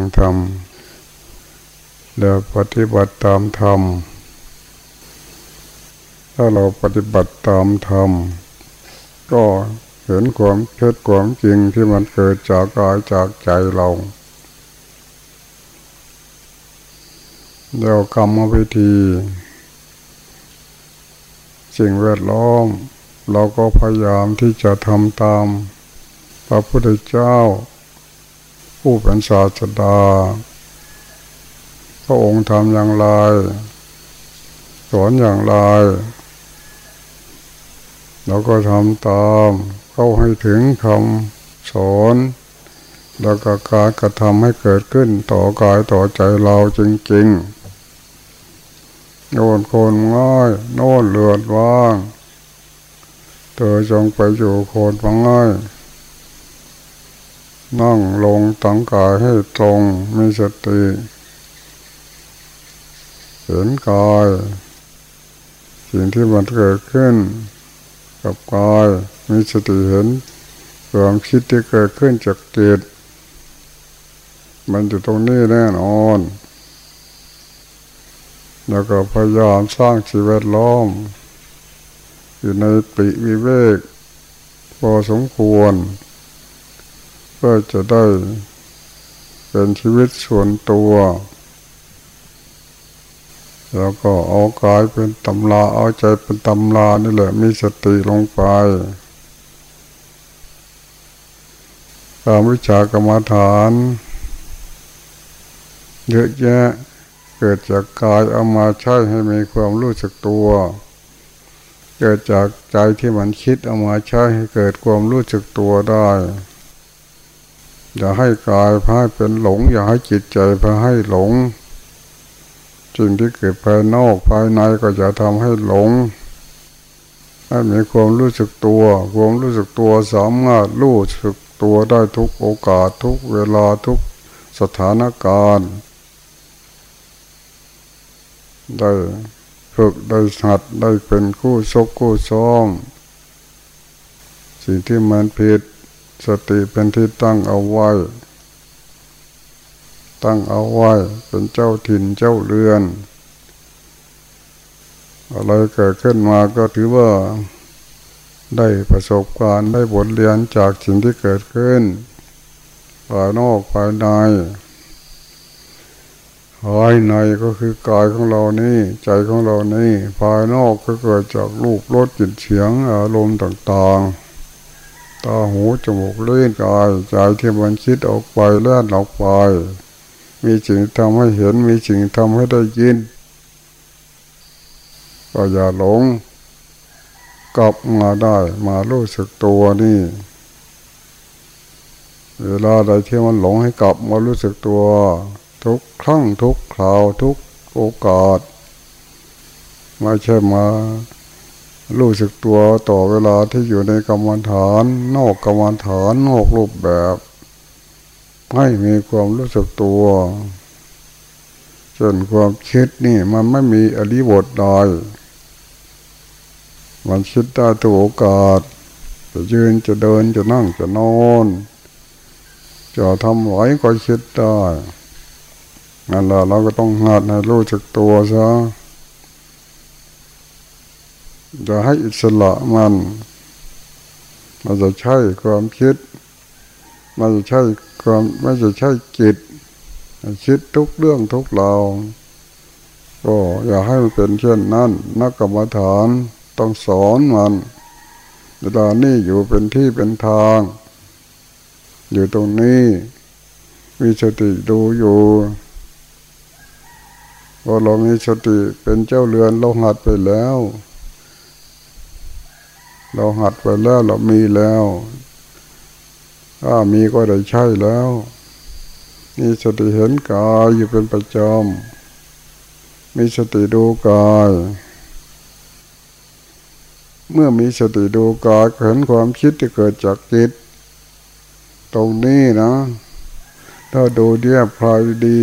างธรรมแล้วปฏิบัติตามธรรม ถ้าเราปฏิบัติตามธรรม ก็เห็นความเท็จความจริงที่มันเกิดจากกายจากใจเราเดี๋ยวกรรมวิธี สิ่งแวดล้อม เราก็พยายามที่จะทำตาม พระพุทธเจ้า ผู้เป็นศาสดา พระองค์ทำอย่างไร สอนอย่างไรเราก็ทำตาม เข้าให้ถึงคำสอนแล้วก็การกระทำให้เกิดขึ้นต่อกายต่อใจเราจริงๆโน่นคนง่าย โน่นเลือดว่าง เธอจงไปอยู่โคนฟังง่าย นั่งลงตั้งกายให้ตรงมีสติเห็นกายสิ่งที่มันเกิดขึ้น กับกายมีสติเห็นความคิดที่เกิดขึ้นจากจิตมันอยู่ตรงนี้แน่นอน แล้วก็พยายามสร้างชีวิตล้อม อยู่ในปิวิเวกพอสมควร เพื่อจะได้เป็นชีวิตส่วนตัว แล้วก็เอากายเป็นตำลาเอาใจเป็นตำลานี่แหละมีสติลงไปตามวิชากรรมฐาน เยอะแยะเกิดจากกายเอามาใช้ให้มีความรู้สึกตัว เกิดจากใจที่มันคิดเอามาใช้ให้เกิดความรู้สึกตัวได้ อย่าให้กายพายเป็นหลง อย่าให้จิตใจพาให้หลงสิ่งที่เกิดภายนอกภายในก็จะทำให้หลงให้มีความรู้สึกตัวความรู้สึกตัวสามารถรู้สึกตัวได้ทุกโอกาสทุกเวลาทุกสถานการณ์ ได้ฝึกได้หัดได้เป็นคู่ซกคู่ซ้อมสิ่งที่มันผิด สติเป็นที่ตั้งเอาไว้ ตั้งเอาไว้ เป็นเจ้าถิ่นเจ้าเรือน อะไรเกิดขึ้นมาก็ถือว่า ได้ประสบการณ์ได้บทเรียนจากสิ่งที่เกิดขึ้นภายนอกภายในภายในก็คือกายของเรานี่ ใจของเรานี่ภายนอกก็เกิดจากรูปรสกลิ่นเสียงอารมณ์ต่าง ๆ ตาหูจมูกเล่นกายใจที่มันคิดออกไปแล่นออกไป มีสิ่งทำให้เห็นมีสิ่งทำให้ได้ยิน ก็อย่าหลงกลับมาได้มารู้สึกตัวนี่ เวลาใดที่มันหลงให้กลับมารู้สึกตัว ทุกครั้งทุกคราวทุกโอกาส ไม่ใช่มา รู้สึกตัวต่อเวลาที่อยู่ในกรรมฐาน นอกกรรมฐานนอกรูปแบบ ให้มีความรู้สึกตัวส่วนความคิดนี่มันไม่มีอริบทใดมันคิดได้ทุกโอกาส จะยืนจะเดินจะนั่งจะนอนจะทำไหวก็คิดได้นั่นแหละเราก็ต้องหัดให้รู้จักตัวซะ จะให้อิสระมันมันจะใช่ความคิด มันจะใช่ความไม่จะใช่จิตคิดทุกเรื่องทุกราวก็อย่าให้มันเป็นเช่นนั้น นักกรรมฐานต้องสอนมันเวลานี่อยู่เป็นที่เป็นทาง อยู่ตรงนี้ มีสติดูอยู่พอเรามีสติเป็นเจ้าเรือนเราหัดไปแล้ว เราหัดไปแล้วเรามีแล้วถ้ามีก็ได้ใช่แล้วมีสติเห็นกายอยู่เป็นประจำมีสติดูกาย เมื่อมีสติดูกายเห็นความคิดที่เกิดจากจิต ตรงนี้นะ ถ้าดูเรียบพลายดี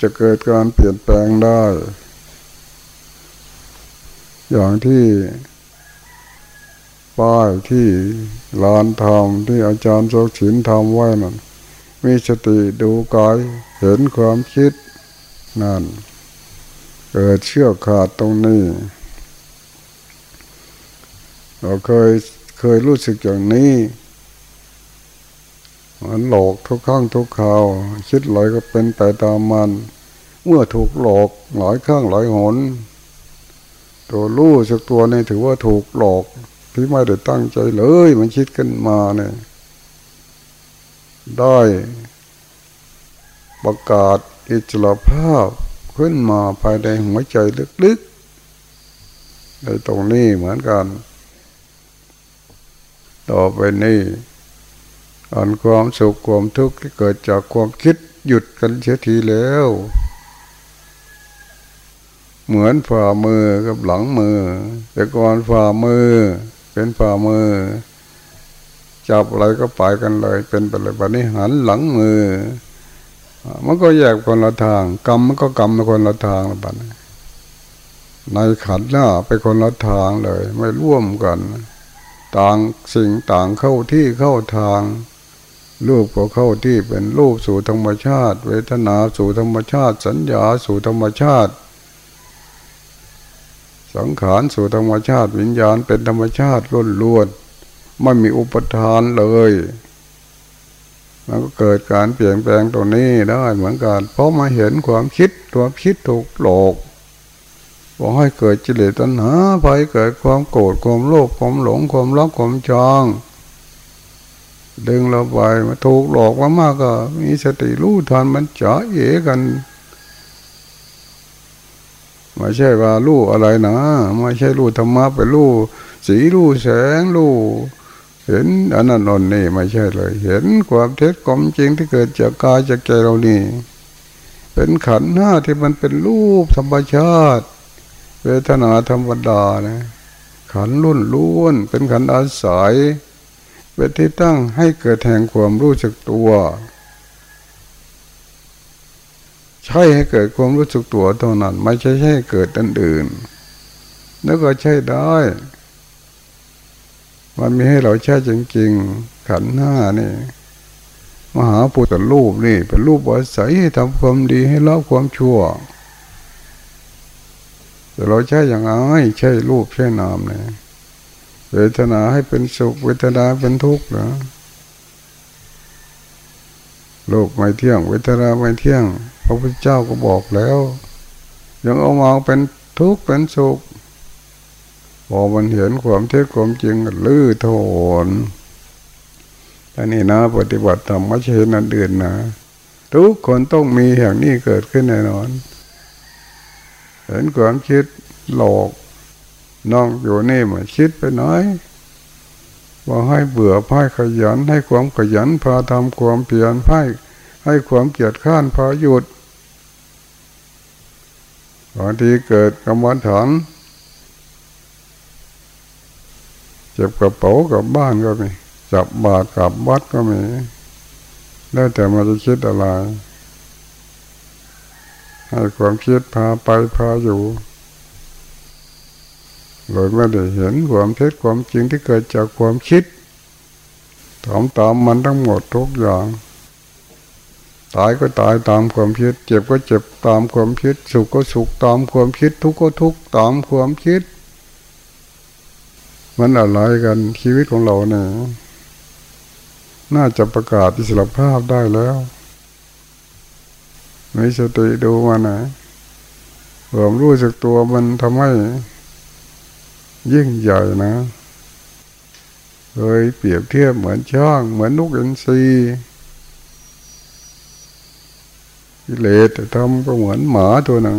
จะเกิดการเปลี่ยนแปลงได้ อย่างที่ ป้ายที่ลานธรรมที่อาจารย์โสศินทำไว้นั่นมีสติดูกายเห็นความคิดนั่น เกิดเชื่อขาดตรงนี้ เราเคยเคยรู้สึกอย่างนี้มันหลอกทุกครั้งทุกคราว คิดหลอยก็เป็นไปตามมัน เมื่อถูกหลอกหลายครั้งหลายหน ตัวรู้สักตัวนี่ถือว่าถูกหลอก ที่ไม่ได้ตั้งใจเลย มันคิดขึ้นมาเนี่ยได้ประกาศอิสรภาพขึ้นมาภายในหัวใจลึกๆในตรงนี้เหมือนกัน ต่อไปนี้อันความสุขความทุกข์ที่เกิดจากความคิดหยุดกันเสียทีแล้ว เหมือนฝ่ามือกับหลังมือ แต่ก่อนฝ่ามือ เป็นฝ่ามือ จับอะไรก็ไปกันเลย เป็นไปเลยบัดนี้หันหลังมือ มันก็แยกคนละทาง กรรมมันก็กรรมคนละทางบัดในขันหน้าไปคนละทางเลย ไม่ร่วมกัน ต่างสิ่งต่างเข้าที่เข้าทางรูปก็เข้าที่เป็นรูปสู่ธรรมชาติ เวทนาสู่ธรรมชาติ สัญญาสู่ธรรมชาติ สังขารสู่ธรรมชาติวิญญาณเป็นธรรมชาติล้นล้วนไม่มีอุปทานเลยมันก็เกิดการเปลี่ยนแปลงตรงนี้ได้เหมือนกัน เพราะมาเห็นความคิดตัวคิดถูกหลอกบอกให้เกิดจิเลตัณหาไปเกิดความโกรธความโลภความหลงความรักความจองดึงเราไปมาถูกหลอกมามากก็มีสติรู้ทันมันจ๋าเอ๋กัน ไม่ใช่ว่ารู้อะไรนะไม่ใช่รู้ธรรมะไปรู้สีรู้แสงรู้เห็นอันนั้นนนนี่ไม่ใช่เลย เห็นความเท็จความจริงที่เกิดจากกายจากใจเรานี่ เป็นขันธ์ห้าที่มันเป็นรูปธรรมชาติ เวทนาธรรมดานะ ขันรุ่นล้วน เป็นขันอาศัยเป็นที่ตั้งให้เกิดแห่งความรู้สึกตัว ใช่ให้เกิดความรู้สึกตัวเท่านั้น ไม่ใช่ให้เกิดอันอื่น แล้วก็ใช่ได้ มันมีให้เราใช่จริง ๆ ขันหน้านี่มหาปุตตรูปนี่ เป็นรูปอาศัยให้ทำความดีให้ละความชั่ว แต่เราใช่อย่างไรใช่รูปใช่นามเนี่ยเวทนาให้เป็นสุขเวทนาเป็นทุกข์นะโลกไม่เที่ยง เวทนาไม่เที่ยง ระพุทธเจ้าก็บอกแล้วยังเอามาเป็นทุกข์เป็นสุขพอมันเห็นความเท็จความจริงลื้อโทนอันนี้นะ ปฏิบัติธรรมไม่ใช่นั่นเดือนนะ ทุกคนต้องมีอย่างนี้เกิดขึ้นแน่นอน เห็นความคิดหลอกน้องอยู่นี่มาคิดไปน้อยว่าให้เบื่อพ่ายขยันให้ความขยันพาทำความเพียรพ่ายให้ความเกียจข้านพาหยุด บางทีเกิดกำวันถันเจ็บกระเป๋ากับบ้านก็มี จับบาดกับวัดก็มีแล้วแต่มันจะคิดอะไร ให้ความคิดพาไปพาอยู่เลยไม่ได้เห็นความเท็จความจริงที่เกิดจากความคิดทำตามมันทั้งหมดทุกอย่าง ตายก็ตายตามความคิด เจ็บก็เจ็บตามความคิด สุขก็สุขตามความคิด ทุกข์ก็ทุกข์ตามความคิด มันอะไรกันชีวิตของเราเนี่ยน่าจะประกาศอิสรภาพได้แล้วไม่สติดูมานะความรู้สึกตัวมันทำให้ยิ่งใหญ่นะ เคยเปรียบเทียบเหมือนช่าง เหมือนนกอินทรี กิเลสแต่ทำก็เหมือนหมาตัวหนึ่ง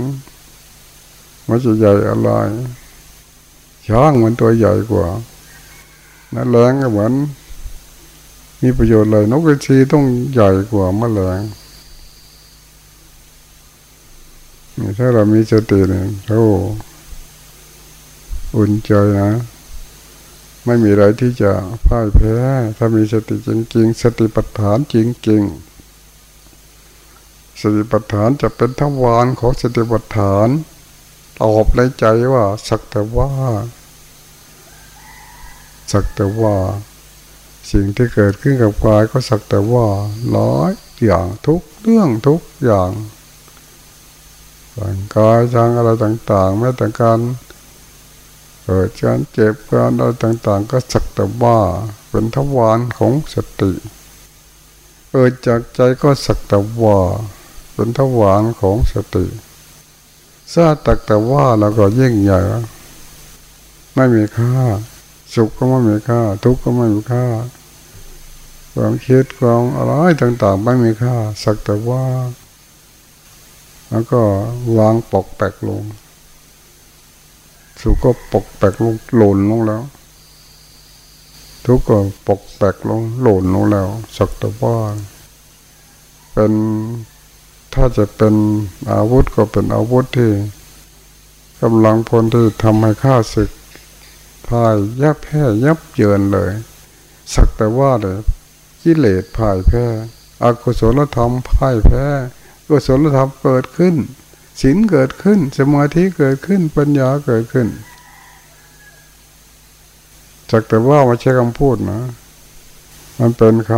มันจะใหญ่อะไรช้างมันตัวใหญ่กว่านั่นแรงก็เหมือน มีประโยชน์เลยนกอินทรีต้องใหญ่กว่าแมลงถ้าเรามีสติเนี่ยโอ้อุ่นใจนะ ไม่มีอะไรที่จะพ่ายแพ้ ถ้ามีสติจริงๆ สติปัฏฐานจริงๆ สติปัฏฐานจะเป็นทวารของสติปัฏฐานตอบในใจว่า สักแต่ว่า สักแต่ว่า สิ่งที่เกิดขึ้นกับกายก็สักแต่ว่าร้อยอย่างทุกเรื่องทุกอย่างร่างกายทางอะไรต่างๆแม้แต่การเกิดการเจ็บการอะไรต่างๆ ก็สักแต่ว่าเป็นทวารของสติเกิดจากใจก็สักแต่ว่า เป็นทวารของสติซาตักแต่ว่าแล้วก็ยิ่งใหญ่ไม่มีค่า สุขก็ไม่มีค่า ทุกข์ก็ไม่มีค่าความคิดความอะไรต่าง ๆ ไม่มีค่า สักแต่ว่า แล้วก็วางปกแปกลง สุขก็ปกแปกลงหล่นลงแล้ว ทุกข์ก็ปกแปกลงหล่นลงแล้ว สักแต่ว่า เป็น ถ้าจะเป็นอาวุธก็เป็นอาวุธที่กำลังพลที่ทำให้ข้าศึกพ่ายยับแพ้ยับเยินเลย สักแต่ว่าเลยกิเลสพ่ายแพ้อกุศลธรรมพ่ายแพ้กุศลธรรมเกิดขึ้นศีลเกิดขึ้น สมาธิเกิดขึ้นปัญญาเกิดขึ้นสักแต่ว่าไม่ใช่คำพูดนะ มันเป็นค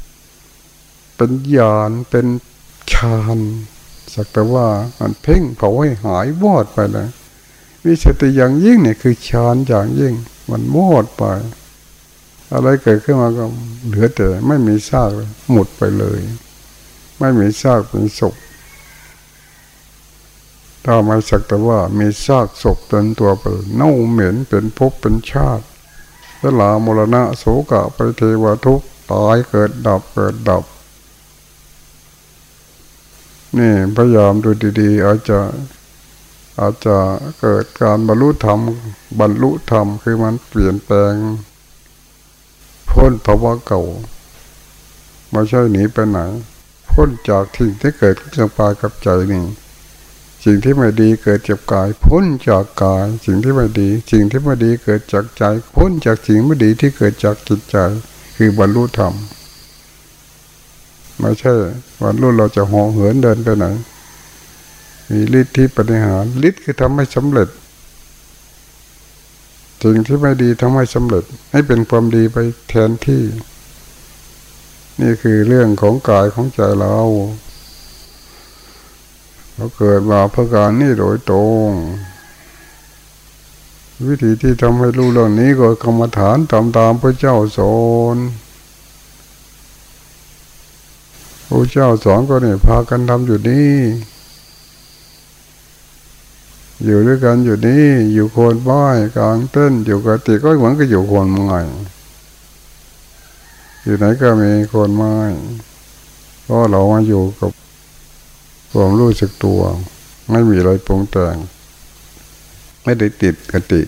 ำเป็นญาณเป็น ฌานสักแต่ว่ามันเพ่งเผาให้หายวอดไปเลยวิสติอย่างยิ่งเนี่ยคือฌานอย่างยิ่ง มันมอดไป อะไรเกิดขึ้นมาก็เหลือแต่ไม่มีซากหมดไปเลย ไม่มีซากเป็นศพถ้าไม่สักแต่ว่ามีซากศพเป็นตัวไปเน่าเหม็นเป็นภพเป็นชาติสลามรณะโสกะไปเทวทุกตายเกิดดับเกิดดับ นี่พยายามดูดีๆ อาจจะอาจจะเกิดการบรรลุธรรม บรรลุธรรมคือมันเปลี่ยนแปลง พ้นภาวะเก่าไม่ใช่หนีไปไหน พ้นจากสิ่งที่เกิดขึ้นปายกับใจนี่สิ่งที่ไม่ดีเกิดจากกาย พ้นจากกาย สิ่งที่ไม่ดี สิ่งที่ไม่ดีเกิดจากใจ พ้นจากสิ่งไม่ดีที่เกิดจากจิตใจ คือบรรลุธรรม ไม่ใช่ วันรุ่นเราจะห่อเหินเดินไปไหน มีฤทธิ์ที่ปฏิหารฤทธิ์คือทำให้สำเร็จสิ่งที่ไม่ดีทำให้สำเร็จ ให้เป็นความดีไปแทนที่ นี่คือเรื่องของกายของใจเราเราเกิดมาเพื่อการนี่โดยตรงวิธีที่ทำให้รู้เรื่องนี้ก็กรรมฐานตามตามพระเจ้าสอน พระเจ้าสอนก็เนี่ยพากันทำอยู่นี่ อยู่ด้วยกันอยู่นี่อยู่โคนบ้ายกลางเต้นอยู่กติก็เหมือนกับอยู่โคนไม้อยู่ไหนก็มีโคนไม้เพราะเรามาอยู่กับความรู้สึกตัว ไม่มีอะไรปรุงแต่งไม่ได้ติดกติ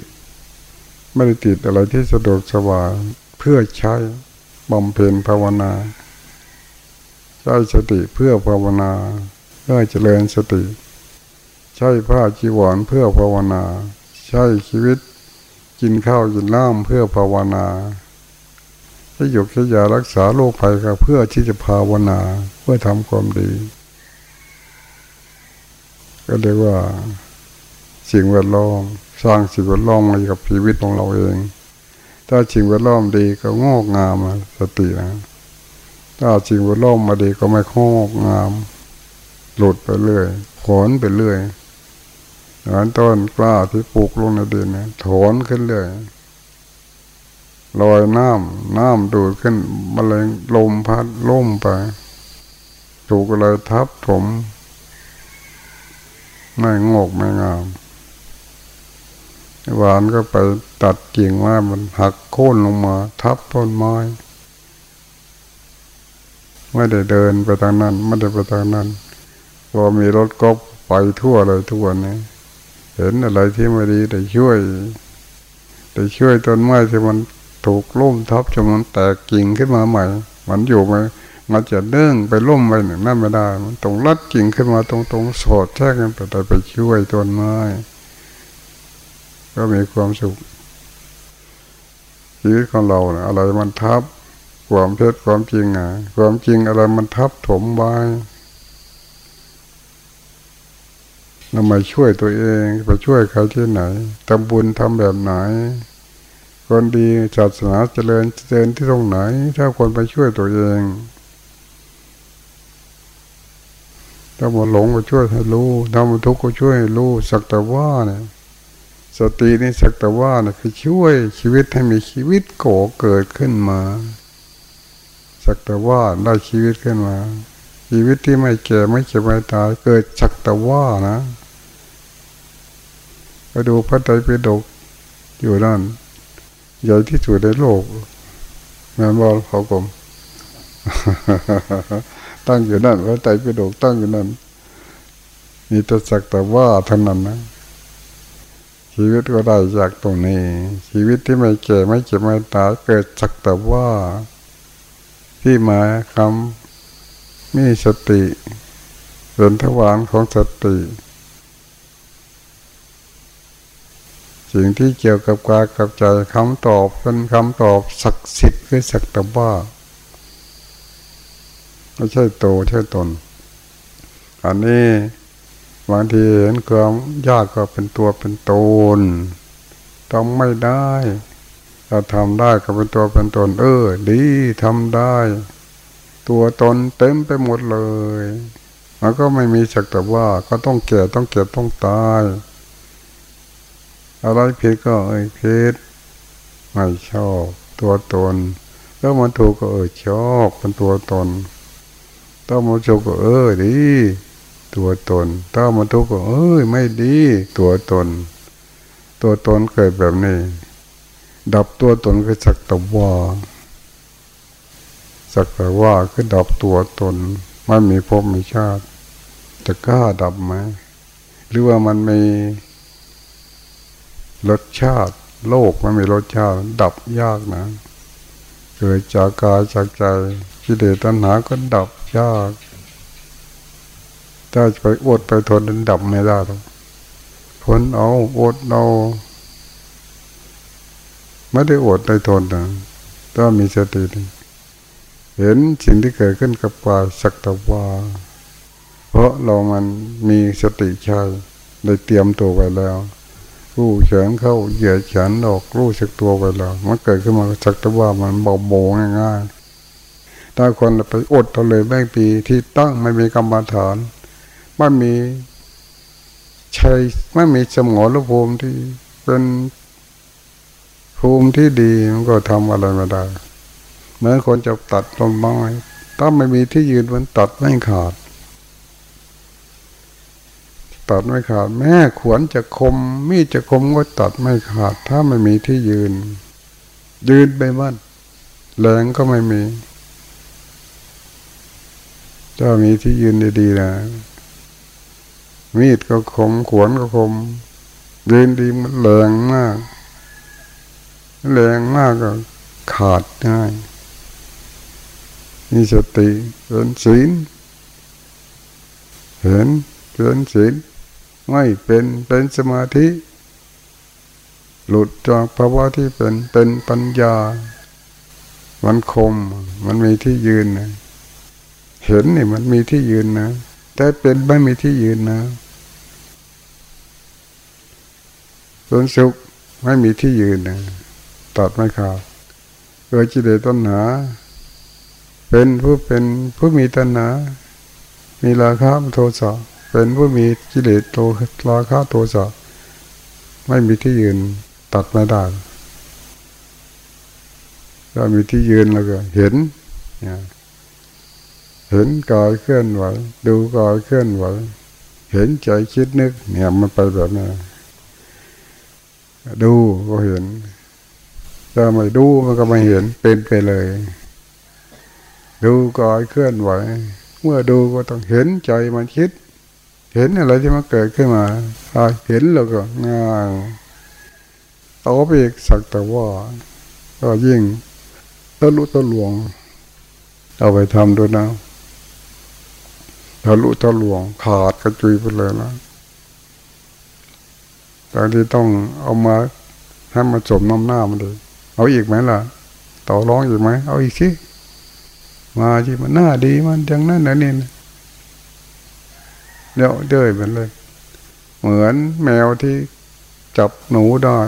ไม่ได้ติดอะไรที่สะดวกสบายเพื่อใช้บำเพ็ญภาวนา ใช้สติเพื่อภาวนาเพื่อเจริญสติ ใช้ผ้าจีวรเพื่อภาวนา ใช้ชีวิตกินข้าวกินน้ำเพื่อภาวนาให้หยกให้ยารักษาโรคภัยก็เพื่อที่จะภาวนาเพื่อทำความดี ก็เรียกว่าสิ่งแวดล้อมสร้างสิ่งแวดล้อมมากับชีวิตของเราเอง ถ้าสิ่งแวดล้อมดีก็งอกงามสตินะ ถ้าจริงว่าล่มมาดีก็ไม่คอกงาม หลุดไปเรื่อยถอนไปเรื่อยเหมือนต้นกล้าที่ปลูกลงในดินเนี่ยถอนขึ้นเรื่อยลอยน้ำน้ำดูดขึ้นมแมลงลมพัดล่มไป ถูกอะไรทับถมไม่งอกไม่งามหวานก็ไปตัดกิ่งว่ามันหักโค่นลงมา ทับต้นไม้ ไม่ได้เดินไปทางนั้น ไม่ได้ไปทางนั้นพอมีรถก็ไปทั่วเลยทุกวันนี้เห็นอะไรที่ไม่ดีได้ช่วยได้ช่วยต้นไม้ที่มันถูกล่มทับจนมันแตกกิ่งขึ้นมาใหม่ มันอยู่ไหมมันจะเนื่องไปล่มไปหนึ่งนั่นไม่ได้มันตรงรัดกิ่งขึ้นมาตรงๆสอดแท้กันไปแต่ไปช่วยต้นไม้ก็มีความสุขชีวิตของเราอะไรมันทับ ความเท็จความจริงอะ ความจริงอะไรมันทับถมไว้เรามาช่วยตัวเองไปช่วยใครที่ไหนทำบุญทำแบบไหน คนดีศาสนาเจริญเจริญที่ตรงไหน ถ้าคนไปช่วยตัวเองถ้ามันหลงก็ช่วยให้รู้ถ้ามันทุกข์ก็ช่วยให้รู้สักแต่ว่าเนี่ยสตินี่สักแต่ว่าเนี่ยคือช่วยชีวิตให้มีชีวิตโกเกิดขึ้นมา สักแต่ว่าได้ชีวิตขึ้นมา ชีวิตที่ไม่แก่ไม่เจ็บไม่ตายเกิดสักแต่ว่านะไปดูพระไตรปิฎกอยู่นั่นใหญ่ที่สุดในโลกแมนบอลเขากลมตั้งอยู่นั่นพระไตรปิฎกตั้งอยู่นั่นมีแต่สักแต่ว่าเท่านั้นนะชีวิตก็ได้จากตรงนี้ ชีวิตที่ไม่แก่ไม่เจ็บไม่ตายเกิดสักแต่ว่า ที่มาคำมีสติเป็นทวารของสติ สิ่งที่เกี่ยวกับกายกับใจคำตอบเป็นคำตอบศักดิ์สิทธิ์คือสักแต่ว่าไม่ใช่โตใช่ตน อันนี้บางทีเห็นความยากก็เป็นตัวเป็นตนต้องไม่ได้ ถ้าทำได้ก็เป็นตัวเป็นตน เออ ดีทำได้ ตัวตนเต็มไปหมดเลยมันก็ไม่มีสักแต่ว่าก็ต้องแก่ต้องเก็บต้องตาย อะไรผิดก็เอ้ยผิดไม่ชอบ ตัวตน แล้วมันถูกก็เออชอบเป็นตัวตนต้องมาโชก็เออดี ตัวตน ถ้ามันทุกข์ก็เอ้ยไม่ดี ตัวตน ตัวตนเกิดแบบนี้ ดับตัวตนคือสักตะว่าสักแต่ว่าคือดับตัวตนไม่มีภพมีชาติ จะกล้าดับไหมหรือว่ามันมีรสชาติ โลกมันมีรสชาติ ดับยากนะ เกิดจากกายจากใจกิเลสตัณหาก็ดับยากถ้าไปอดไปทนดันดับไม่ได้หรอกทนเอาอดเอา ไม่ได้อดได้ทนนะถ้ามีสติเห็นสิ่งที่เกิดขึ้นกับกายสักตะวาเพราะเรามันมีสติใช่ได้เตรียมตัวไว้แล้วรู้เฉินเข้าเหยียดเฉินออกรู้สักตัวไปแล้วมันเกิดขึ้นมาสักตะว่ามันเบาโบง่ายๆถ้าคนไปอดทนเลยแม่ปีที่ตั้งไม่มีกรรมฐานไม่มีชัยไม่มีสมองภูมิที่เป็น ภูมิที่ดีมันก็ทำอะไรไม่ได้เหมือนคนจะตัดต้นไม้ถ้าไม่มีที่ยืนมันตัดไม่ขาด ตัดไม่ขาด แม่ขวนจะคม มีดจะคมก็ตัดไม่ขาด ถ้าไม่มีที่ยืน ยืนไปบ้านแรงก็ไม่มีถ้ามีที่ยืนดีๆนะมีดก็คม ขวนก็คมเดินดีมันแรงมาก แรงมากก็ขาดง่ายมีสติเป็นศีลเห็นเป็นศีลไม่เป็นเป็นสมาธิ หลุดจากภาวะที่เป็นเป็นปัญญา มันคมมันมีที่ยืนนะเห็นนี่มันมีที่ยืนนะแต่เป็นไม่มีที่ยืนนะส่วนสุขไม่มีที่ยืนนะ ตัดไม่ขาดเกิดจิตเดต้นหา เป็นผู้เป็นผู้มีตัณหา มีราคะโทสะเป็นผู้มีกิเลสโทราคะโทสะไม่มีที่ยืนตัดไม่ได้ถ้ามีที่ยืนแล้วก็เห็นเห็นกายเคลื่อนไหวดูกายเคลื่อนไหวเห็นใจคิดนึกเนี่ยมันไปแบบนี้ดูก็เห็น ถ้าไม่ดูมันก็ไม่เห็นเป็นไปเลย ดูกายเคลื่อนไหว เมื่อดูก็ต้องเห็นใจมันคิด เห็นอะไรที่มันเกิดขึ้นมาถ้าเห็นแล้วก็ง่ายเอาไปอีกสักแต่ว่าก็ยิ่งตะลุตะหลวง เอาไปทำด้วยนะทะลุทะลวงขาดกระจุยไปเลยนะตอนที่ต้องเอามาให้มาจมน้ำหน้ามันเลย เอาอีกไหมล่ะ ต่อร้องอีกไหมเอาอีกสิมาที่มันหน้าดีมันจังนั้นนะนี่เดี๋ยวเด้ยมันเลย เหมือนแมวที่จับหนูได้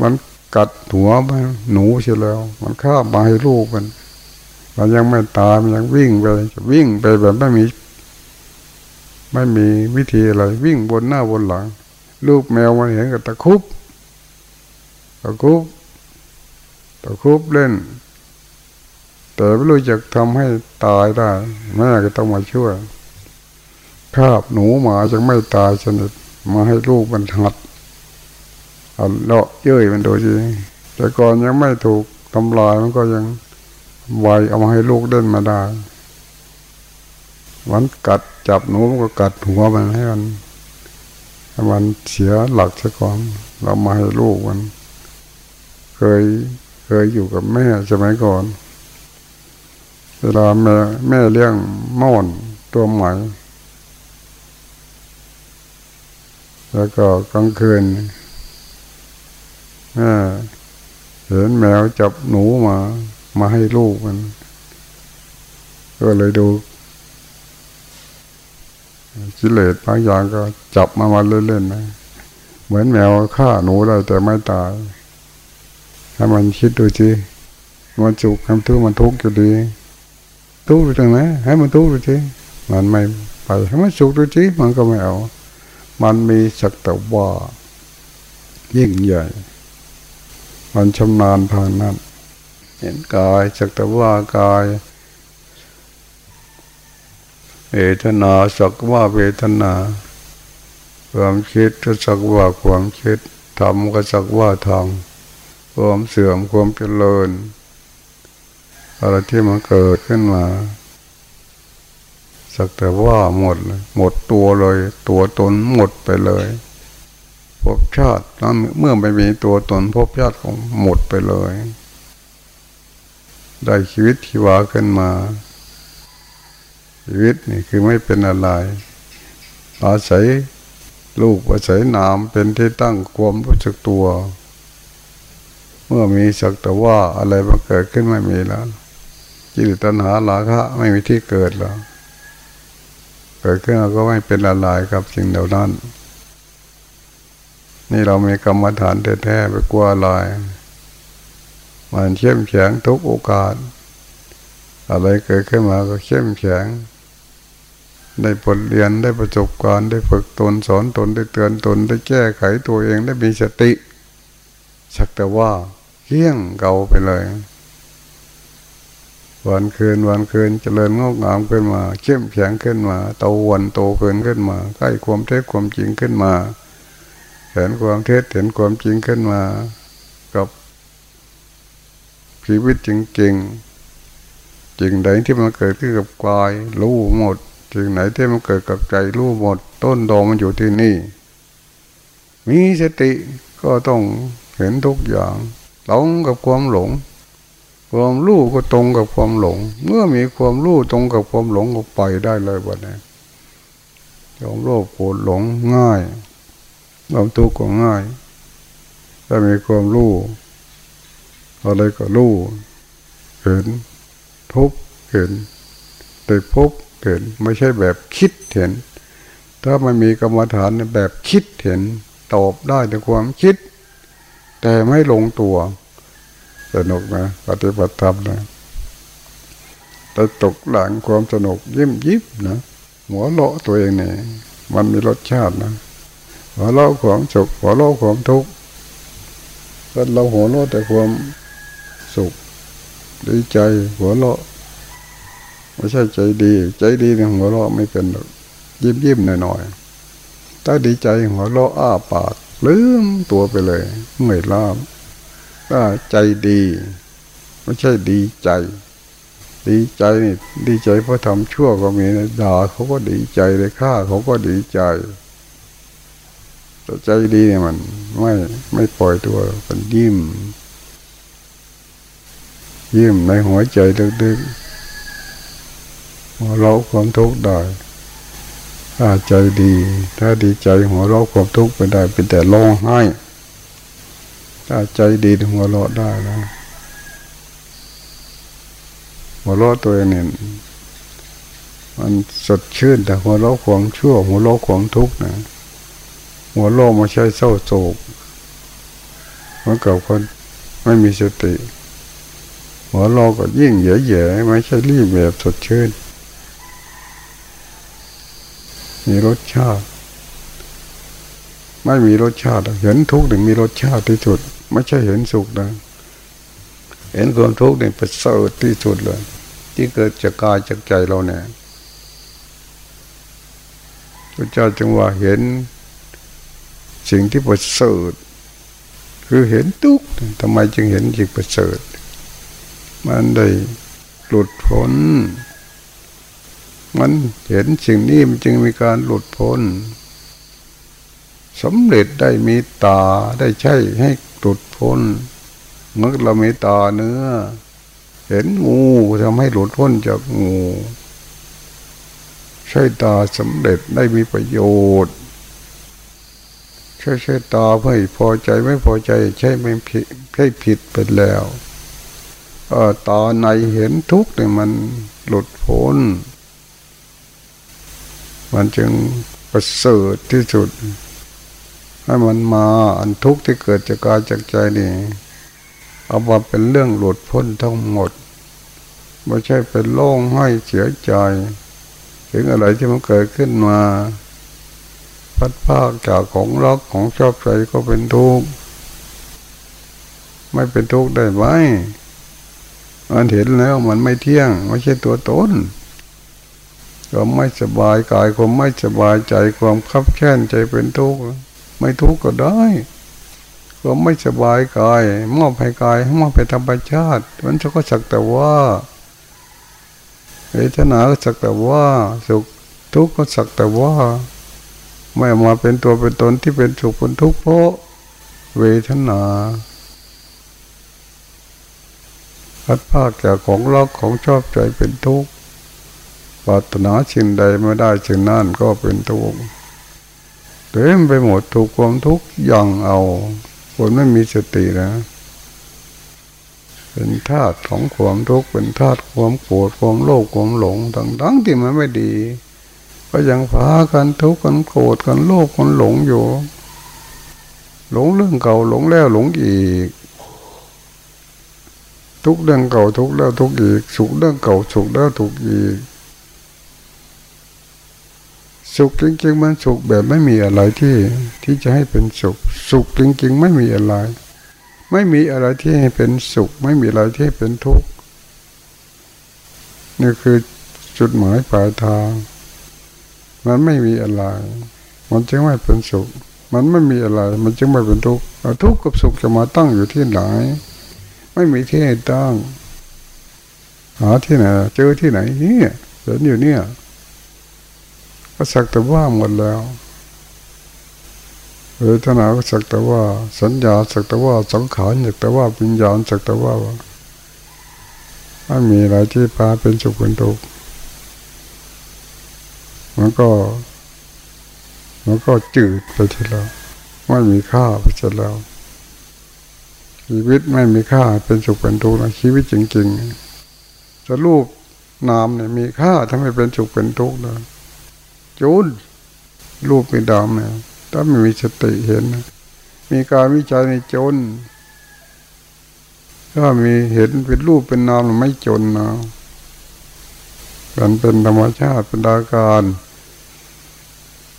มันกัดหัวมันหนูเสียแล้ว มันฆ่ามาให้ลูกมัน มันยังไม่ตายมันยังวิ่งไปวิ่งไปแบบไม่มี ไม่มีวิธีอะไรวิ่งบนหน้าบนหลัง ลูกแมวมันเห็นกับตะคุบ ตะคุบตะคุบเล่น แต่ไม่รู้จะทำให้ตายได้แม่ก็ต้องมาช่วยคาบหนูหมาจะไม่ตายสนิทมาให้ลูกมันหัดเอาเลาะเย้ยมันดยจริแต่ก่อนยังไม่ถูกทำลายมันก็ยังไวเอามาให้ลูกเล่นมาได้มันกัดจับหนูมันก็กัดหัวมันให้มันมันเสียหลักซะก่อนเรามาให้ลูกมัน เคยเคยอยู่กับแม่สมัยก่อน เวลาแม่แม่เลี้ยงม่อนตัวใหม่แล้วก็กลางคืนแม่เห็นแมวจับหนูมา มาให้ลูกมัน ก็เลยดูกิเลสบางอย่างก็จับมามาเล่นๆนะ เหมือนแมวฆ่าหนูได้แต่ไม่ตาย ถ้ามันคิดดูสิมันจุกทำทุกข์มันทุกข์อยู่ดี ทุกข์อยู่ตรงไหนให้มันทุกข์ดูสิมันไม่ไปให้มันสุขดูสิมันก็ไม่เอา มันมีสักแต่ว่ายิ่งใหญ่ มันชำนาญทางนั้น เห็นกายสักแต่ว่ากายเวทนาสักว่าเวทนา ความคิดก็สักว่าความคิดทำก็สักว่าทำ ความเสื่อมความเจริญอะไรที่มันเกิดขึ้นมา สักแต่ว่าหมดเลยหมดตัวเลย ตัวตนหมดไปเลยภพชาตินั้นเมื่อไม่มีตัวตนภพชาติของหมดไปเลย ได้ชีวิตที่วาขึ้นมา ชีวิตนี่คือไม่เป็นอะไร อาศัยลูกอาศัยนามเป็นที่ตั้งความรู้สึกตัว เมื่อมีสักแต่ว่าอะไรมาเกิดขึ้นไม่มีแล้วจิตตัณหาลาคะไม่มีที่เกิดแล้ว เกิดขึ้นก็ไม่เป็นอะไรกับสิ่งเหล่านั้น นี่เรามีกรรมฐานแท้ๆไปกลัวอะไรมันเข้มแข็งทุกโอกาส อะไรเกิดขึ้นมาก็เข้มแข็งได้บทเรียนได้ประสบการณ์ได้ฝึกตนสอนตนได้เตือนตนได้แก้ไขตัวเองได้มีสติสักแต่ว่า เที่ยงเก่าไปเลย วันคืนวันคืนเจริญงอกงามขึ้นมา เข้มแข็งขึ้นมาโตวันโตขึ้นขึ้นมาใกล้ความเท็จความจริงขึ้นมา เห็นความเท็จเห็นความจริงขึ้นมา กับชีวิตจริงๆจริงใดที่มันเกิดขึ้นกับกายรู้หมดสิ่งไหนที่มันเกิดกับใจรู้หมด ต้นดอมันอยู่ที่นี่ มีสติก็ต้องเห็นทุกอย่าง ตรงกับความหลง ความรู้ก็ตรงกับความหลง เมื่อมีความรู้ตรงกับความหลงก็ไปได้เลยวันนี้ยอมโลภโกรธหลงง่ายความทุกข์ก็ง่ายถ้ามีความรู้อะไรก็รู้เห็นพบเห็นแต่พบเห็นไม่ใช่แบบคิดเห็น ถ้ามันมีกรรมฐานแบบคิดเห็น ตอบได้ในความคิด แต่ไม่ลงตัว สนุกนะปฏิบัติธรรมนะแต่ตกหลังความสนุกยิ้มยิบนะหัวเราะตัวเองเนี่ยมันมีรสชาตินะหัวเราะของสุขหัวเราะของทุกข์ก็เราหัวเราะแต่ความสุขดีใจหัวเราะไม่ใช่ใจดี ใจดีเนี่ยหัวเราะไม่เป็นหรอกยิ้มยิ้มหน่อยหน่อยถ้าดีใจหัวเราะอ้าปากลืมตัวไปเลยเมื่อยล้า ถ้าใจดี ไม่ใช่ดีใจ ดีใจนี่ดีใจเพราะทำชั่วก็มีนะด่าเขาก็ดีใจเลยฆ่าเขาก็ดีใจแต่ใจดีเนี่ยมัน ไม่ไม่ปล่อยตัวมันยิ้มยิ้มในหัวใจดึกๆหัวเราความทุกข์ได้ถ้าใจดี ถ้าดีใจหัวเราความทุกข์ไปได้เป็นแต่ร้องไห้ ถ้าใจดีหัวเราะได้นะหัวเราะตัวเองเนี่ยมันสดชื่นแต่หัวเราะความชั่ว หัวเราะความทุกข์นะหัวเราะไม่ใช่เศร้าโศกเมือกับคนไม่มีสติ หัวเราะก็ยิ่งแย่ๆไม่ใช่รีบแบบสดชื่น มีรสชาติ ไม่มีรสชาติเห็นทุกข์ถึงมีรสชาติที่สุด ไม่ใช่เห็นสุขนะ เห็นความทุกข์เนี่ยประเสริฐที่สุดเลย ที่เกิดจากกายจากใจเราเนี่ยพระเจ้าจึงว่าเห็น สิ่งที่ประเสริฐคือเห็นทุกข์ทำไมจึงเห็นจิตประเสริฐ มันได้หลุดพ้น มันเห็นสิ่งนี้มันจึงมีการหลุดพ้นสำเร็จได้มีตาได้ใช่ให้ หลุดพ้นเมื่อเรามีตาเนื้อ เห็นงูทำให้หลุดพ้นจากงู ใช่ตาสำเร็จได้มีประโยชน์ ใช่ใช่ตาเพื่อพอใจไม่พอใจใช่ไม่ผิดใช่ผิดไปแล้วตาในเห็นทุกข์เนี่ยมันหลุดพ้น มันจึงประเสริฐที่สุด ให้มันมาอันทุกข์ที่เกิดจากกายจากใจนี่เอามาเป็นเรื่องหลุดพ้นทั้งหมดไม่ใช่เป็นโล่งให้เสียใจถึงอะไรที่มันเกิดขึ้นมา พัดภาคจากของรักของชอบใจก็เป็นทุกข์ไม่เป็นทุกข์ได้ไหมมันเห็นแล้วมันไม่เที่ยง ไม่ใช่ตัวตนความไม่สบายกายความไม่สบายใจความคับแค้นใจเป็นทุกข์ ไม่ทุกข์ก็ได้ความไม่สบายกายมอบให้กายมอบให้ธรรมชาติ มันก็สักแต่ว่าเวทนาก็สักแต่ว่าสุขทุกข์ก็สักแต่ว่า ไม่มาเป็นตัวเป็นตนที่เป็นสุขเป็นทุกข์เพราะเวทนาพัดภาคจากของรักของชอบใจเป็นทุกข์ปรารถนาสิ่งใดไม่ได้สิ่งนั้นก็เป็นทุกข์ เต็มไปหมดถูกความทุกข์ยังเอา คนไม่มีสตินะ เป็นธาตุของความทุกข์เป็นธาตุความโกรธความโลภความหลงทั้งๆที่มันไม่ดี ก็ยังพากันทุกข์กันโกรธกันโลภกันหลงอยู่ หลงเรื่องเก่าหลงแล้วหลงอีก ทุกเรื่องเก่าทุกแล้วทุกอีก สุขเรื่องเก่าสุขแล้วทุกอีก สุขจริงๆมันสุขแบบไม่มีอะไรที่ที่จะให้เป็นสุข สุขจริง ๆ ไม่มีอะไร ไม่มีอะไรที่ให้เป็นสุข ไม่มีอะไรที่ให้เป็นทุกข์นี่คือจุดหมายปลายทาง มันไม่มีอะไร มันจึงไม่เป็นสุข มันไม่มีอะไร มันจึงไม่เป็นทุกข์ทุกข์กับสุขจะมาตั้งอยู่ที่ไหน ไม่มีที่ให้ตั้งหาที่ไหนเจอที่ไหนนี่เดินอยู่เนี่ย ก็สักแต่ว่าหมดแล้วเวทนาก็สักแต่ว่า สัญญาสักแต่ว่าสังขารสักแต่ว่าปัญญาสักแต่ว่าไม่มีอะไรที่พาเป็นสุขเป็นทุกข์มันก็ มันก็จืดไปทีแล้วไม่มีค่าไปทีแล้วชีวิตไม่มีค่าเป็นสุขเป็นทุกข์นะชีวิตจริงๆจะลูกนามเนี่ยมีค่าถ้าไม่เป็นสุขเป็นทุกข์นะ จูนรูปเป็นดามเนี่ยถ้าไม่มีสติเห็น มีการวิจัยในจนถ้ามีเห็นเป็นรูปเป็นนามไม่จนนะมันเป็นธรรมชาติเป็นดาการ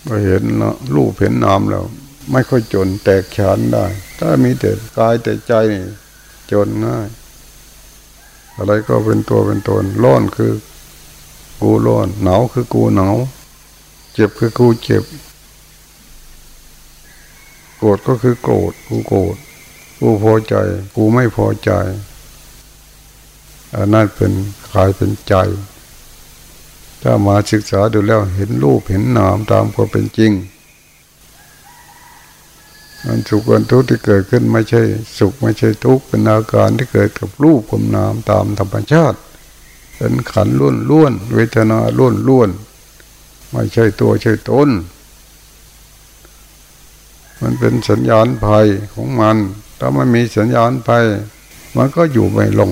เราเห็นนะรูปเห็นนามแล้ว ไม่ค่อยจนแตกฉานได้ ถ้ามีแต่กายแต่ใจนี่จนง่าย อะไรก็เป็นตัวเป็นตนร้อนคือกูร้อนหนาวคือกูหนาว เจ็บคือกูเจ็บ โกรธก็คือโกรธกูโกรธกูพอใจ กูไม่พอใจอันนั้นเป็นกายเป็นใจ ถ้ามาศึกษาดูแล้วเห็นรูปเห็นนามตามความเป็นจริงมันสุขกันทุกข์ที่เกิดขึ้นไม่ใช่ สุขไม่ใช่ทุกข์เป็นอาการที่เกิดกับรูปกับนามตามธรรมชาติเป็นขันล้วนล้วนเวทนาล้วนล้วน ไม่ใช่ตัวใช่ตนมันเป็นสัญญาณภัยของมัน ถ้ามันมีสัญญาณภัย มันก็อยู่ไม่ลง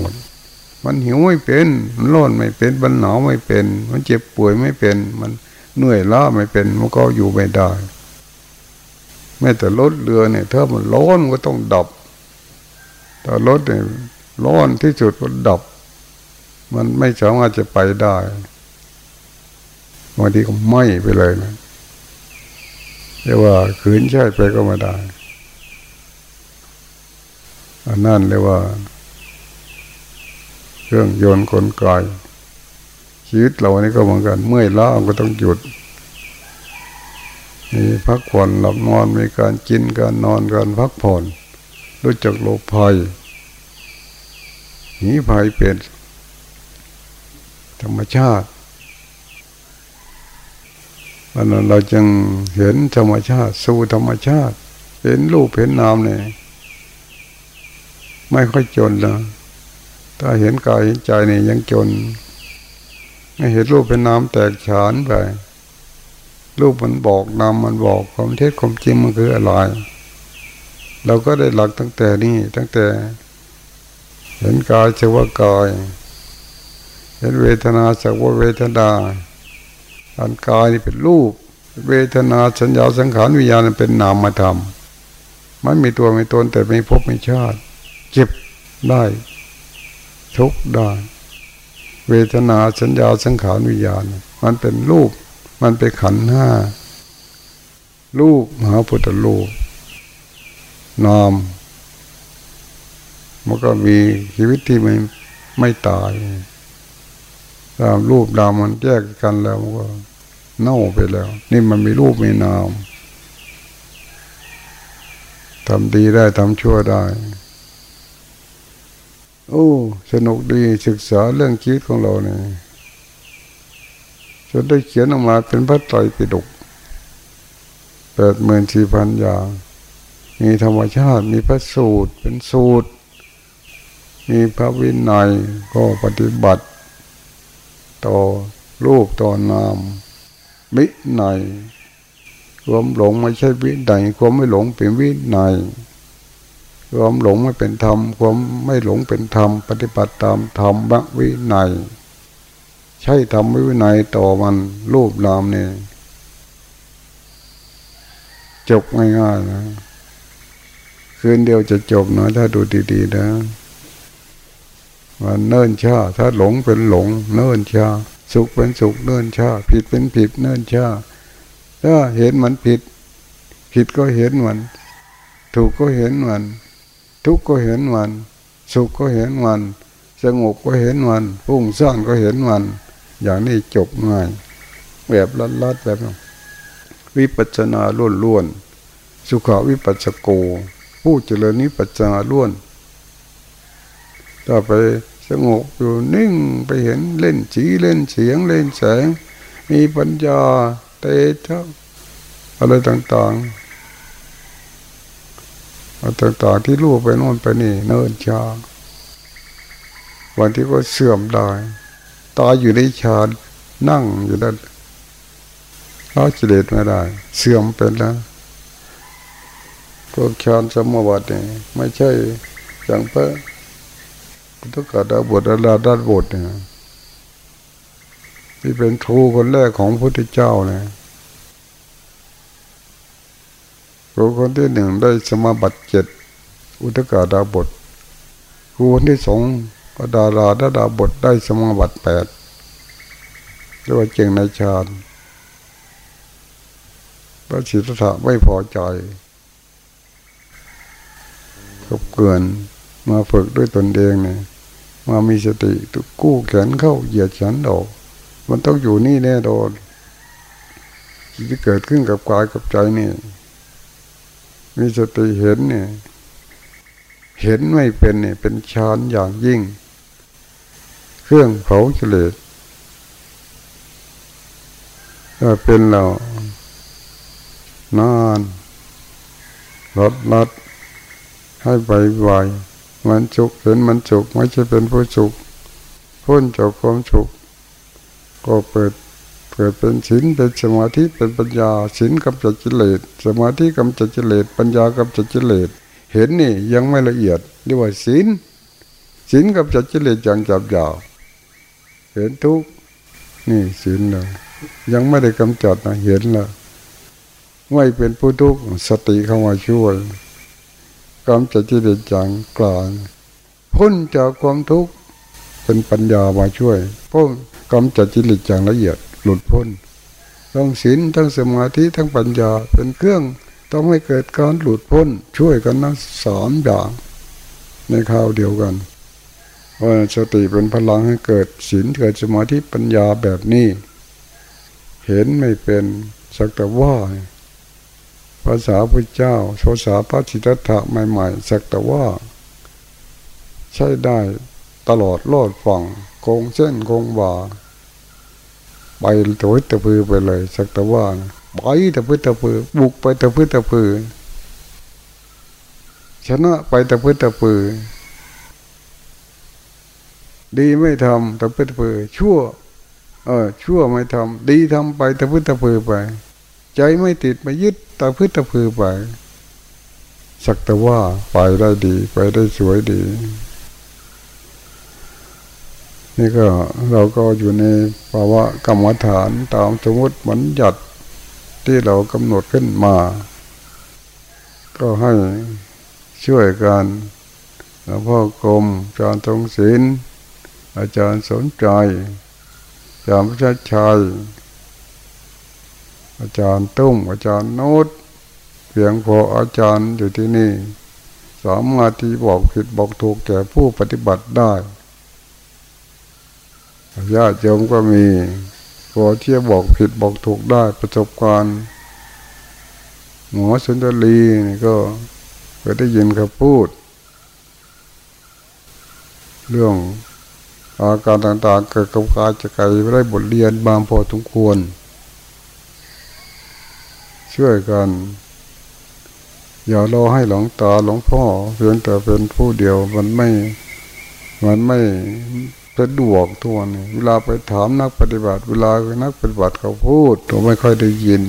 มันหิวไม่เป็น มันร้อนไม่เป็น มันหนาวไม่เป็น มันเจ็บป่วยไม่เป็น มันเหนื่อยล้าไม่เป็น มันก็อยู่ไม่ได้ แม้แต่รถเรือเนี่ย ถ้ามันร้อนก็ต้องดับ แต่รถเนี่ยร้อนที่สุดก็ดับ มันไม่สามารถจะไปได้ บางทีก็ไหม้ไปเลยนะแต่ว่าขืนใช่ไปก็ไม่ได้อันนั่นเรียกว่า เครื่องยนต์กลไกชีวิตเรานี่ก็เหมือนกัน เมื่อยล้าก็ต้องหยุด มีพักผ่อนหลับนอนมีการกินการนอนการพักผ่อนรู้จักโลภภัยหนีภัยเป็นธรรมชาติ อันนั้นเราจึงเห็นธรรมชาติ สู่ธรรมชาติ เห็นรูปเห็นนามเนี่ยไม่ค่อยจนแล้วถ้าเห็นกายเห็นใจเนี่ยยังจน ไม่เห็นรูปเป็นนามแตกฉานไปรูปมันบอกนามมันบอกความเท็จความจริงมันคืออะไรเราก็ได้หลักตั้งแต่นี้ตั้งแต่ เห็นกายเฉว่ากาย เห็นเวทนาเฉว่าเวทนา อันกายนี่เป็นรูป เวทนาสัญญาสังขารวิญญาณเป็นนามธรรมมันมีตัวมีตนแต่ไม่พบไม่ชาติเจ็บได้ ทุกได้ เวทนาสัญญาสังขารวิญญาณ มันเป็นรูป มันเป็นขันห้ารูปมหาพุทธรูปนามมันก็มีชีวิตที่ไม่ไม่ตายตามรูปนามมันแยกกันแล้วมันก็ เน่าไปแล้ว นี่มันมีรูปมีนามทำดีได้ทำชั่วได้ โอ้สนุกดีศึกษาเรื่องชีวิตของเราเนี่ยจนได้เขียนออกมาเป็นพระไตรปิฎกแปดหมื่นสี่พันอย่าง มีธรรมชาติมีพระสูตรเป็นสูตร มีพระวินัยก็ปฏิบัติ ต่อรูปต่อนาม วินัยความหลงไม่ใช่วินัยความไม่หลงเป็นวินัยความหลงไม่เป็นธรรมความไม่หลงเป็นธรรม ปฏิบัติตามธรรมบัวินัยใช่ทำวินัยต่อมันรูปนามเนี่ยจบง่ายๆนะคืนเดียวจะจบนะถ้าดูดีๆนะมันเนิ่นช้าถ้าหลงเป็นหลง เนิ่นช้า สุขเป็นสุขเนิ่นช้าผิดเป็นผิดเนิ่นช้าถ้าเห็นมันผิด ผิดก็เห็นมัน ถูกก็เห็นมัน ทุกข์ก็เห็นมัน สุขก็เห็นมัน สงบก็เห็นมันพุ่งสร้างก็เห็นมัน อย่างนี้จบง่าย แบบลัดๆแบบวิปัสนาล้วนล้วนสุขาวิปัสสโก ผู้เจริญนิปัสนาล้วน ถ้าไป สงบอยู่นิ่งไปเห็นเล่นสีเล่นเสียงเล่นแสง มีปัญญาเตชะอะไรต่างๆอะไรต่างๆที่รู้ไปโน่นไปนี่เนิ่นชาวันที่ก็เสื่อมได้ตายอยู่ในฌานนั่งอยู่นั่นละกิเลสไม่ได้ เสื่อมเป็นแล้วพวกฌานสมบัติเนี่ยไม่ใช่อย่างพระ ทุกขดาบทอลาดาบทเนี่ยที่เป็นครูคนแรกของพระพุทธเจ้าเนี่ยครูคนที่หนึ่งได้สมาบัติเจ็ดอุตกาดาบทครูคนที่สองก็ดาราดาดาบทได้สมาบัติแปดเรียกว่าเจงในฌานพระศิทธะไม่พอใจกบเกินมาฝึกด้วยตนเองเนี่ย มามีสติตุกู้แขนเข้าเหยียดฉันออก มันต้องอยู่นี่แน่นอนที่เกิดขึ้นกับกายกับใจนี่ มีสติเห็นเนี่ย เห็นไม่เป็นเนี่ย เป็นฌานอย่างยิ่ง เครื่องเผาเฉลดถ้าเป็นเรานานลดลดให้ไปไว มันสุขเห็นมันสุขไม่ใช่เป็นผู้สุขพ้นจากความสุขก็เปิดเปิดเป็นศีลเป็นสมาธิเป็นปัญญาศีลกำจัดจิเลสสมาธิกำจัดจิเลสปัญญากำจัดจิเลสเห็นนี่ยังไม่ละเอียดเรียกว่าศีลศีลกำจัดจิเลสอย่างจับยาวเห็นทุกนี่ศีลเลยยังไม่ได้กำจัดนะเห็นละไม่เป็นผู้ทุกข์สติเข้ามาช่วย กำจัดจิตจังกลางพ้นจากความทุกข์เป็นปัญญามาช่วยพ้นกำจัดจิตจังละเอียดหลุดพ้นทั้งศีลทั้งสมาธิทั้งปัญญาเป็นเครื่องต้องให้เกิดการหลุดพ้นช่วยกันนะสามอย่างในคราวเดียวกันว่าสติเป็นพลังให้เกิดศีลเกิดสมาธิปัญญาแบบนี้ เห็นไม่เป็นสักแต่ว่าาษาพระเจ้าภาษาพระจิตถะใหม่ๆสักแต่ว่า ใช้ได้ตลอดรอดฝั่งคงเส้นคงบ่าไปตัวตะพือไปเลย สักแต่ว่าไปตะพือตะพือบุกไปตะพือตะพือชนะไปตะพือตะพือดีไม่ทำตะพือตะพือชั่ว เออชั่วไม่ทำดีทำไปตะพือตะพือไป ใจไม่ติดไม่ยึดตะพือตะพือไป สักแต่ว่าไปได้ดี ไปได้สวยดี นี่ก็เราก็อยู่ในภาวะกรรมฐานตามสมมติเหมือนหยัดที่เรากำหนดขึ้นมา ก็ให้ช่วยกันหลวงพ่อกรมอาจารย์ทรงศิลอาจารย์สนใจอาจารย์พระชัย อาจารย์ตุ้มอาจารย์โนดเพียงพออาจารย์อยู่ที่นี่ สามารถที่บอกผิดบอกถูกแก่ผู้ปฏิบัติได้ญาติโยมก็มีพอเที่ยบอกผิดบอกถูกได้ประสบการณ์หมอสุนทรีก็เคยได้ยินเขาพูด เรื่องอาการต่างๆเกิดกับกายจะไกลได้บทเรียนบางพอสมควร ช่วยกัน อย่ารอให้หลวงตาหลวงพ่อเพียงแต่เป็นผู้เดียวมันไม่ มันไม่สะดวกทุกวันเวลาไปถามนักปฏิบัติ เวลานักปฏิบัติเขาพูดเราไม่ค่อยได้ยิน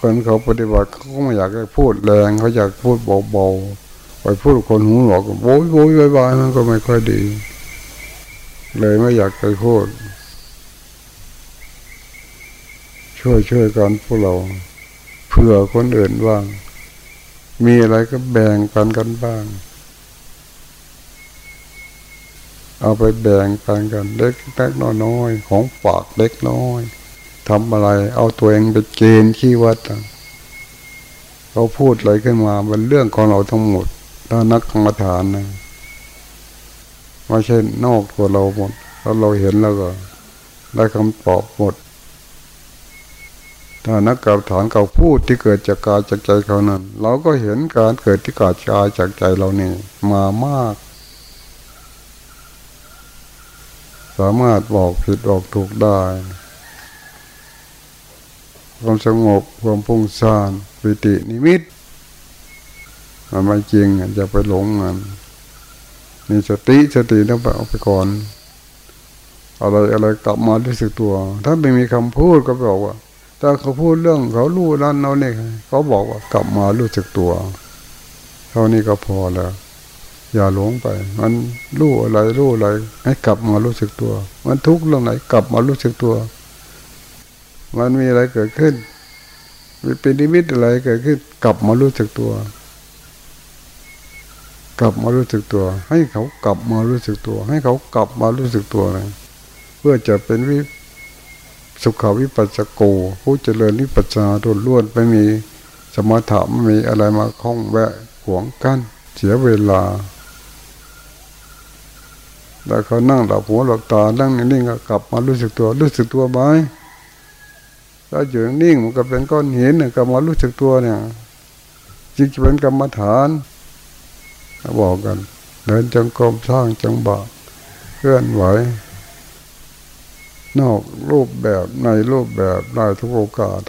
คนเขาปฏิบัติเขาไม่อยากให้พูดแรงเขาอยากพูดเบาๆไปพูดคนหูหลอกโวยโวยบายมันก็ไม่ค่อยดี เลยไม่อยากไปพูด ช่วยช่วยกันพวกเราเผื่อคนอื่นบ้าง มีอะไรก็แบ่งกันกันบ้าง เอาไปแบ่งปันกันเล็กเล็กน้อยๆของฝากเล็กน้อยทำอะไร เอาตัวเองไปเกณฑ์ขี้วัดเขาพูดอะไรขึ้นมาเป็นเรื่องของเราทั้งหมดถ้านักกรรมฐานนะไม่ใช่นอกตัวเราหมด แล้วเราเห็นแล้วก็ ได้คำตอบหมด ถ้านักกรรมฐานเขาพูดที่เกิดจากกายจากใจเขานั้น เราก็เห็นการเกิดที่กายจากใจเรานี่มามาก สามารถบอกผิดบอกถูกได้ความสงบความพุ่งซ่านปิตินิมิตมันไม่จริงจะไปหลงมันมีสติสติต้องไปเอาไปก่อนอะไรอะไรกลับมารู้สึกตัว ถ้าไม่มีคำพูดก็บอกว่า ถ้าเขาพูดเรื่องเขาลู่ด้านเราเนี่ยเขาบอกว่ากลับมารู้สึกตัว เท่านี้ก็พอแล้ว อย่าหลงไป มันรู้อะไรรู้อะไร ให้กลับมารู้สึกตัว มันทุกข์เรื่องไหนกลับมารู้สึกตัว มันมีอะไรเกิดขึ้นมีเป็นนิมิตอะไรเกิดขึ้น กลับมารู้สึกตัว กลับมารู้สึกตัว ให้เขากลับมารู้สึกตัว ให้เขากลับมารู้สึกตัวนะเพื่อจะเป็นวิ สุขาวิปัสสโก ผู้เจริญวิปัสสนาโดล้วนไม่มีสมถะไม่มีอะไรมาคล้องแวะขวงกั้นเสียเวลาแล้วเขานั่งหลับหัวหลับตา นั่งนิ่งๆก็กลับมารู้สึกตัว รู้สึกตัวไหมถ้าอยู่นิ่งมันก็เป็นก้อนหินกลับมารู้สึกตัวเนี่ยจิตจะเป็นกรรมฐานบอกกัน เดินจงกรมสร้างจังบะเคลื่อนไหว นอกรูปแบบในรูปแบบได้ทุกโอกาส